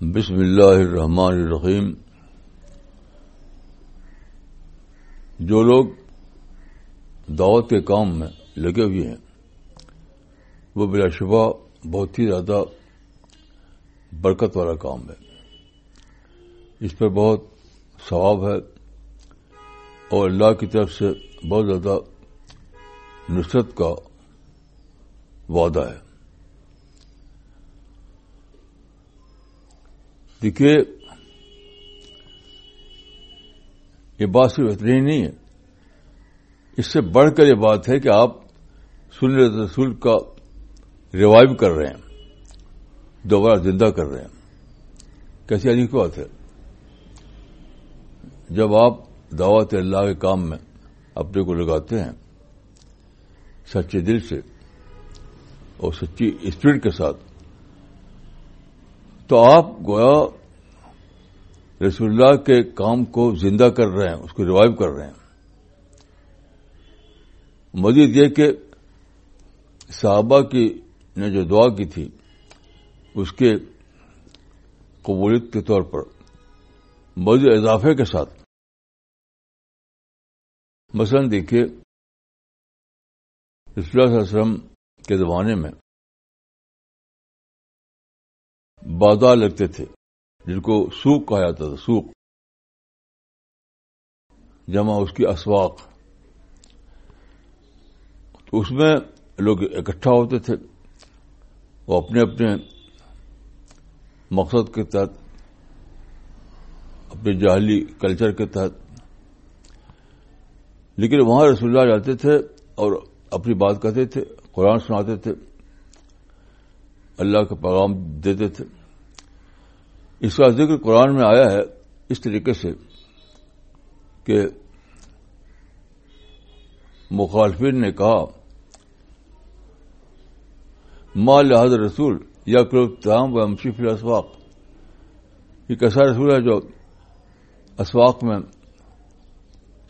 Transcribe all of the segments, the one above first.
بسم اللہ الرحمن الرحیم۔ جو لوگ دعوت کے کام میں لگے ہوئے ہیں، وہ بلا شبہ بہت ہی زیادہ برکت والا کام ہے۔ اس پر بہت ثواب ہے اور اللہ کی طرف سے بہت زیادہ نصرت کا وعدہ ہے۔ دیکھیے، یہ بات صرف اتنی نہیں ہے۔ اس سے بڑھ کر یہ بات ہے کہ آپ سن رسول کا ریوائو کر رہے ہیں، دوبارہ زندہ کر رہے ہیں۔ کیسی عجیب کی بات ہے۔ جب آپ دعوت اللہ کے کام میں اپنے کو لگاتے ہیں، سچے دل سے اور سچی اسپرٹ کے ساتھ تو آپ گویا رسول اللہ کے کام کو زندہ کر رہے ہیں، اس کو ریوائو کر رہے ہیں۔ مزید یہ کہ صحابہ کی نے جو دعا کی تھی، اس کے قبولیت کے طور پر، مزید اضافے کے ساتھ۔ مثلا دیکھیے، رسول اللہ علیہ وسلم کے زمانے میں بازار لگتے تھے، جن کو سوق کہا جاتا تھا، سوق۔ جمع اس کی اسواق۔ تو اس میں لوگ اکٹھا ہوتے تھے، وہ اپنے اپنے مقصد کے تحت، اپنے جاہلی کلچر کے تحت۔ لیکن وہاں رسول اللہ جاتے تھے اور اپنی بات کہتے تھے، قرآن سناتے تھے، اللہ کا پیغام دیتے تھے۔ اس کا ذکر قرآن میں آیا ہے اس طریقے سے کہ مخالفین نے کہا، ماں لحاظ رسول یا تام و امشیف اسواق یہ کیسا رسول ہے جو اسواق میں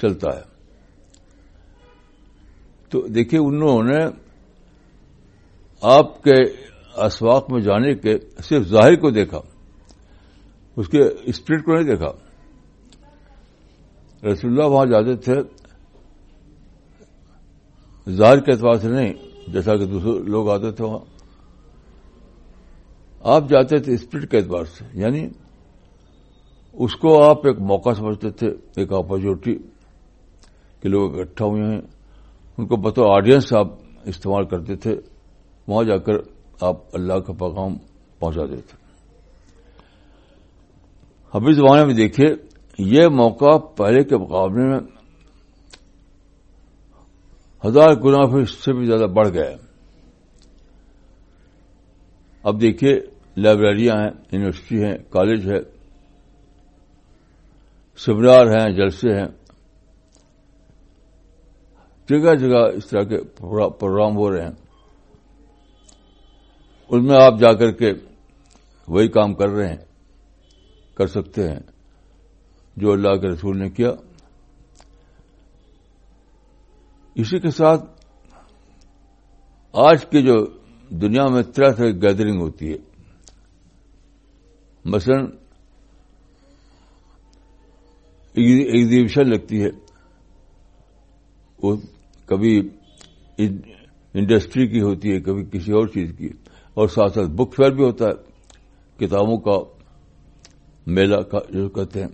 چلتا ہے۔ تو دیکھیے، انہوں نے آپ کے اسواق میں جانے کے صرف ظاہر کو دیکھا۔ اس کے اسپرٹ کو نہیں دیکھا۔ رسول اللہ وہاں جاتے تھے۔ ظاہر کے اعتبار سے نہیں، جیسا کہ دوسرے لوگ آتے تھے وہاں۔ آپ جاتے تھے اسپرٹ کے اعتبار سے یعنی اس کو آپ ایک موقع سمجھتے تھے، ایک اپرچونیٹی کہ لوگ اکٹھا ہوئے ہیں۔ ان کو بطور آڈینس آپ استعمال کرتے تھے، وہاں جا کر آپ اللہ کا پیغام پہنچا دیتے ابھی زمانے میں دیکھیے، یہ موقع پہلے کے مقابلے میں ہزار گنا پھر اس سے بھی زیادہ بڑھ گیا اب دیکھیے، لائبریریاں ہیں، یونیورسٹی ہیں، کالج ہے سیمینار ہیں، جلسے ہیں۔ جگہ جگہ اس طرح کے پروگرام ہو رہے ہیں۔ ان میں آپ جا کر کے وہی کام کر رہے ہیں۔ کر سکتے ہیں۔ جو اللہ کے رسول نے کیا۔ اسی کے ساتھ آج کی جو دنیا میں طرح طرح کی گیدرنگ ہوتی ہے۔ مثلا ایگزیبیشن لگتی ہے۔ وہ کبھی انڈسٹری کی ہوتی ہے، کبھی کسی اور چیز کی۔ اور ساتھ ساتھ بک فیئر بھی ہوتا ہے۔ کتابوں کا میلہ کا جو کہتے ہیں۔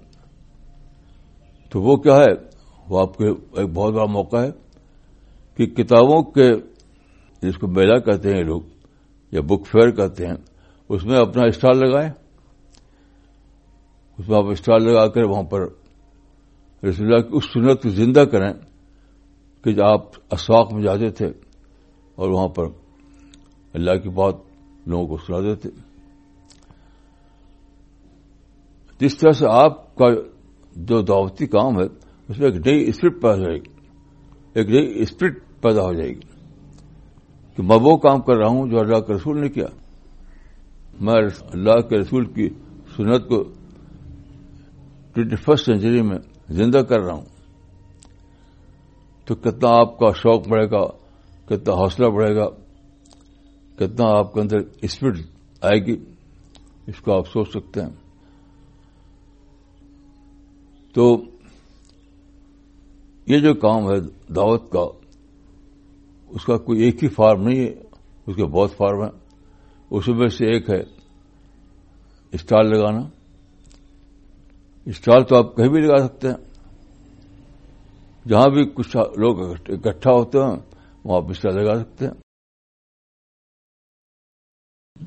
تو وہ کیا ہے؟ وہ آپ کے ایک بہت بڑا موقع ہے کہ کتابوں کے جس کو میلہ کہتے ہیں لوگ، یا بک فیئر کہتے ہیں، اس میں اپنا اسٹال لگائیں۔ اس میں آپ اسٹال لگا کر وہاں پر رسول اللہ کی اس سنت کو زندہ کریں کہ جو آپ اسواق میں جاتے تھے اور وہاں پر اللہ کی بات لوگوں کو سنا دیتے جس طرح سے آپ کا جو دعوتی کام ہے، اس میں ایک نئی اسپرٹ پیدا ہو جائے گی۔ ایک نئی اسپرٹ پیدا ہو جائے گی۔ کہ میں وہ کام کر رہا ہوں جو اللہ کے رسول نے کیا۔ میں اللہ کے رسول کی سنت کو ٹوینٹی فرسٹ سینچری میں زندہ کر رہا ہوں۔ تو کتنا آپ کا شوق بڑھے گا، کتنا حوصلہ بڑھے گا، کتنا آپ کے اندر اسپرٹ آئے گی، اس کو آپ سوچ سکتے ہیں۔ تو یہ جو کام ہے دعوت کا، اس کا کوئی ایک ہی فارم نہیں ہے، اس کے بہت فارم ہیں۔ اس میں سے ایک ہے اسٹال لگانا۔ اسٹال تو آپ کہیں بھی لگا سکتے ہیں۔ جہاں بھی کچھ لوگ اکٹھا ہوتے ہیں، وہاں آپ اسٹال لگا سکتے ہیں۔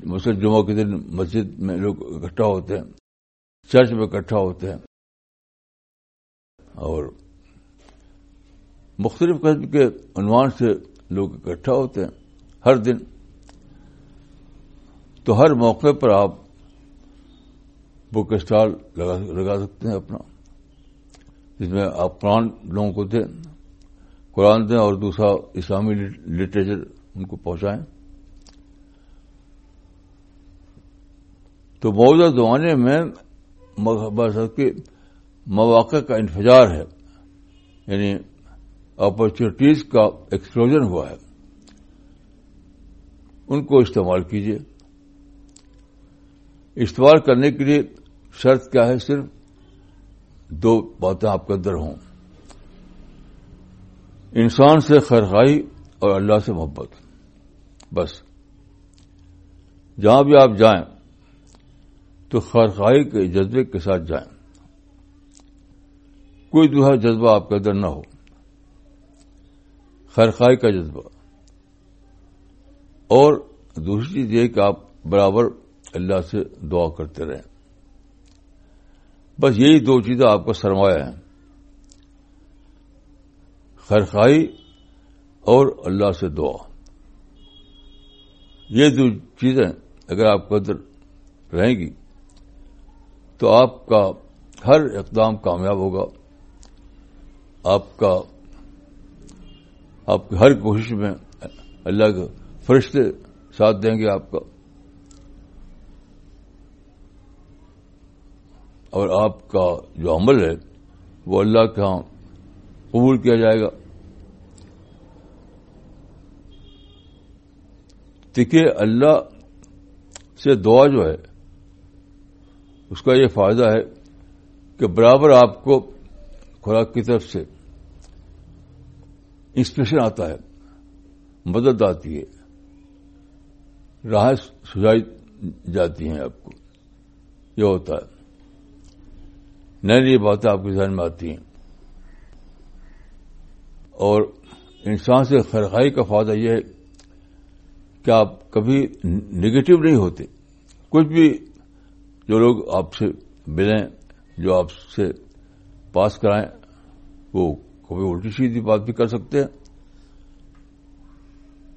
مسلم جمعہ کے دن مسجد میں لوگ اکٹھا ہوتے ہیں، چرچ میں اکٹھا ہوتے ہیں۔ اور مختلف قسم کے عنوان سے لوگ اکٹھا ہوتے ہیں ہر دن۔ تو ہر موقع پر آپ بک اسٹال لگا سکتے ہیں اپنا۔ جس میں آپ قرآن لوگوں کو دیں، قرآن دیں اور دوسرا اسلامی لٹریچر ان کو پہنچائیں۔ تو موجودہ زمانے میں کے مواقع کا انفجار ہے یعنی اپرچونیٹیز کا ایکسپلوژن ہوا ہے۔ ان کو استعمال کیجیے استعمال کرنے کے لیے شرط کیا ہے؟ صرف دو باتیں آپ کے اندر ہوں۔ انسان سے خرخائی اور اللہ سے محبت۔ بس۔ جہاں بھی آپ جائیں تو خرخائی کے جذبے کے ساتھ جائیں۔ کوئی دوسرا جذبہ آپ کے اندر نہ ہو۔ خیرخائی کا جذبہ۔ اور دوسری چیز یہ کہ آپ برابر اللہ سے دعا کرتے رہیں۔ بس یہی دو چیزیں آپ کا سرمایہ ہیں۔ خیرخائی اور اللہ سے دعا۔ یہ دو چیزیں اگر آپ کے اندر رہیں گی تو آپ کا ہر اقدام کامیاب ہوگا۔ آپ کا آپ کی ہر کوشش میں اللہ کے فرشتے ساتھ دیں گے آپ کا اور آپ کا جو عمل ہے وہ اللہ کے ہاں قبول کیا جائے گا۔ دیکھیے اللہ سے دعا جو ہے، اس کا یہ فائدہ ہے کہ برابر آپ کو خوراک کی طرف سے انسپریشن آتا ہے۔ مدد آتی ہے۔ راہ سجائی جاتی ہیں آپ کو۔ یہ ہوتا ہے۔ نئی نئی باتیں آپ کے ذہن میں آتی ہیں۔ اور انسان سے خرخائی کا فائدہ یہ ہے کہ آپ کبھی نگیٹو نہیں ہوتے۔ کچھ بھی جو لوگ آپ سے ملیں، جو آپ سے پاس کرائیں، وہ کبھی الٹی سیدھی بات بھی کر سکتے ہیں۔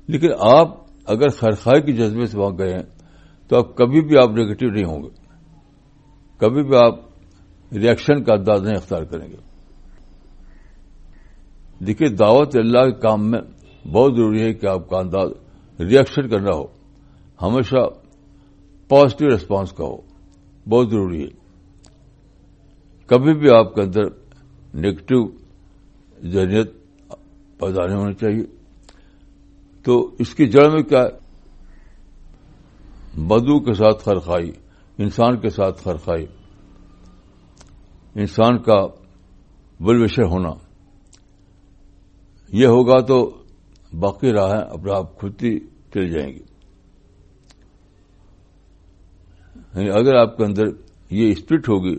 لیکن آپ اگر خیرخائی کی جذبے سے وہاں گئے ہیں، تو اب کبھی بھی آپ نیگیٹو نہیں ہوں گے۔ کبھی بھی آپ ریئیکشن کا انداز نہیں اختیار کریں گے۔ دیکھیے، دعوت اللہ کے کام میں بہت ضروری ہے کہ آپ کا انداز ریئیکشن کرنا ہو۔ ہمیشہ پازیٹو ریسپانس کا ہو۔ بہت ضروری ہے۔ کبھی بھی آپ کے اندر نیگیٹو ذہنیت پیدا نہیں ہونی چاہیے۔ تو اس کی جڑ میں کیا بدو کے ساتھ خرخائی، انسان کے ساتھ خرخائی۔ انسان کا بلوشر ہونا۔ یہ ہوگا تو باقی راہیں اپنے آپ کھلتی چل جائیں گی۔ یعنی اگر آپ کے اندر یہ اسپرٹ ہوگی،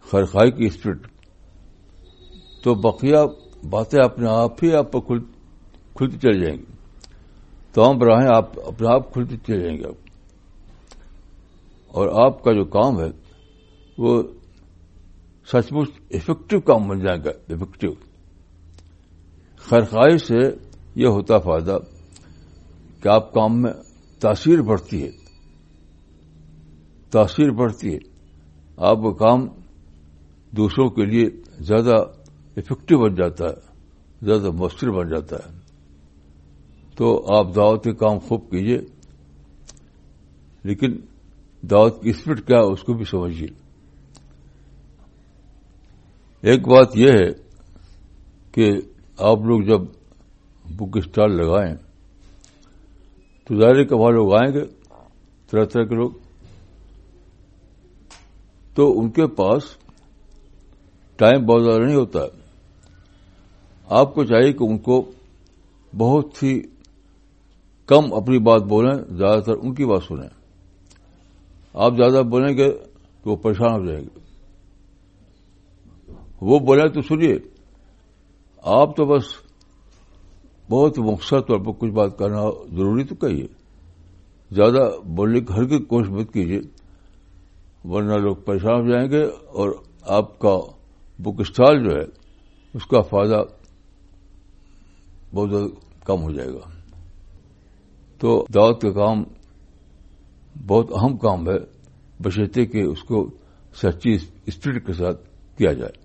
خرخائی کی اسپرٹ تو بقیہ باتیں اپنے آپ ہی آپ پر کھلتی چل جائیں گی۔ تمام راہیں آپ اپنے آپ کھلتی چل جائیں گے اور آپ کا جو کام ہے، وہ سچ مچ افیکٹو کام بن جائے گا افیکٹو خرخائی سے یہ ہوتا فائدہ کہ آپ کام میں تاثیر بڑھتی ہے۔ تاثیر بڑھتی ہے۔ آپ کا کام دوسروں کے لیے زیادہ افیکٹو بن جاتا ہے، زیادہ مؤثر بن جاتا ہے۔ تو آپ دعوت کے کام خوب کیجیے لیکن دعوت کی اسپرٹ کیا اس کو بھی سمجھیے ایک بات یہ ہے کہ آپ لوگ جب بک اسٹال لگائیں، تو ظاہر کا وہاں لوگ آئیں گے، طرح طرح کے لوگ۔ تو ان کے پاس ٹائم بہت زیادہ نہیں ہوتا۔ ہے آپ کو چاہیے کہ ان کو بہت ہی کم اپنی بات بولیں، زیادہ تر ان کی بات سنیں۔ آپ زیادہ بولیں گے تو وہ پریشان ہو جائیں گے۔ وہ بولیں تو سنیے، آپ تو بس بہت مختصر طور پر کچھ بات کرنا ضروری تو کہیے۔ زیادہ بولنے کی ہر کی کوشش مت کیجیے، ورنہ لوگ پریشان ہو جائیں گے اور آپ کا بک اسٹال جو ہے، اس کا فائدہ بہت زیادہ کم ہو جائے گا۔ تو دعوت کا کام بہت اہم کام ہے، بشرطے کہ اس کو سچی اسپرٹ کے ساتھ کیا جائے۔